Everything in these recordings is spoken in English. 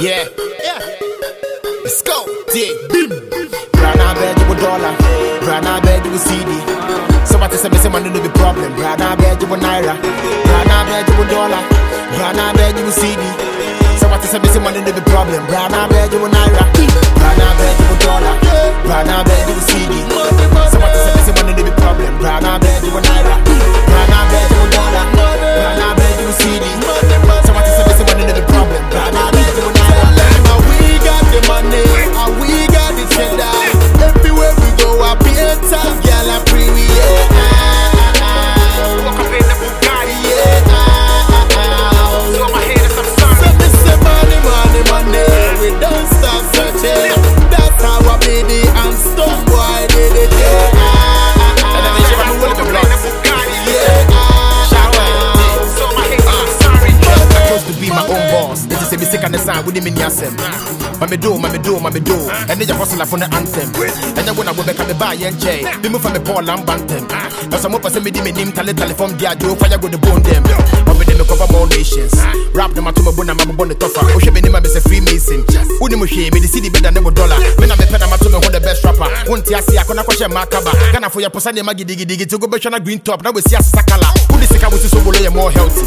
Yeah, yeah. Let's go. Dig. Brana bed you a dollar. Brana bed you a cedi. Somebody say me say money no be problem. Brana bed you a naira. Brana bed you a dollar. Brana bed you a cedi. Somebody say me say money no be problem. Brana bed you a naira. Then you hustle for the anthem. And then when I go back, I'm buy and chain. Be move from the Paul and Bantam. Now some of us me me name tele telephone dia do fire go the bone them. But me them cover more nations. Rap them to my bone, I'm bone the tougher. Oh, she be name be a Freemason. Uni mo she me the city better than dollar. Rapper. Won't ya see akona kwashe makaba. Gana for your posa ne magi digi digi to go be na green top. Now we see asakala. Uni sika we so bolo ye more healthy.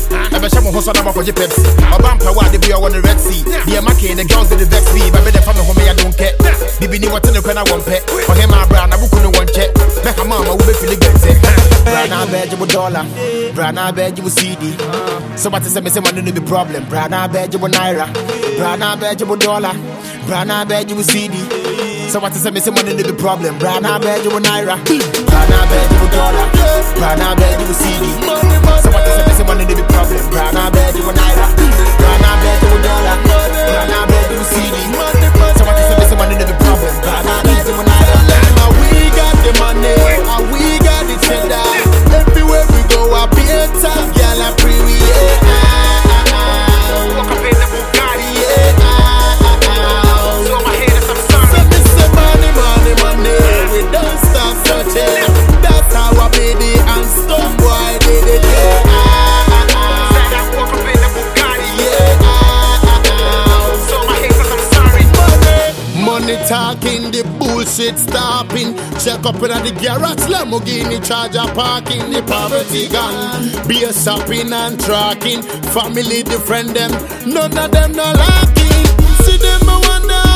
She mo hoso na ma kwaje Pepsi. Oba mpa wa de bi on the Red Sea. The market the girls they the vex me. But be the family home I don't care. Bibi ni what no kwana one pet. For him my bra na buku no one check. Me ha mama na beg you dollar. Bra na beg you cedi. So what is say me say money no be problem. Bra na beg you naira. Bra na beg you dollar. Bra na beg you cedi. So what is say me say money no be problem. Bra na beg you naira. Bra na beg you dollar. Bra na beg you cedi. So what is say me say money Money, talking, the bullshit stopping. Check up in the garage, Lamborghini charger parking, the poverty gone. Be a shopping and tracking, family defriend them, none of them no lacking. See them, I wonder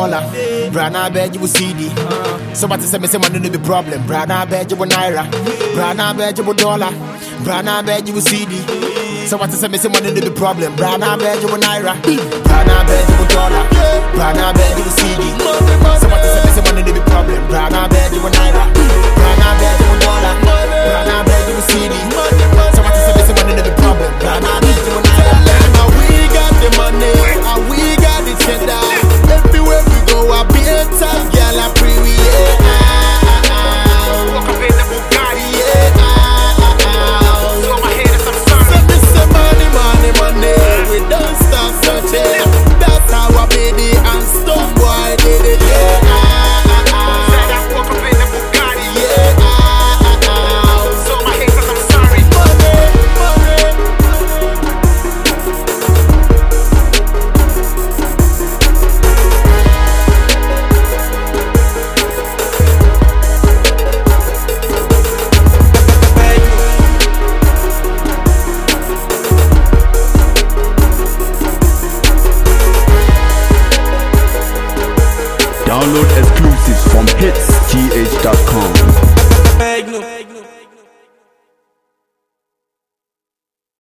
dollar. Brana beg you cedi. So what is say me say money no be problem. Brana beg you naira. Brana beg you dollar. Brana beg you cedi. So what is say me say money no be problem. Brana beg you naira. Brana beg you dollar. Brana beg you cedi. So what is say me say money no be problem. Brana beg Download exclusives from Hits TH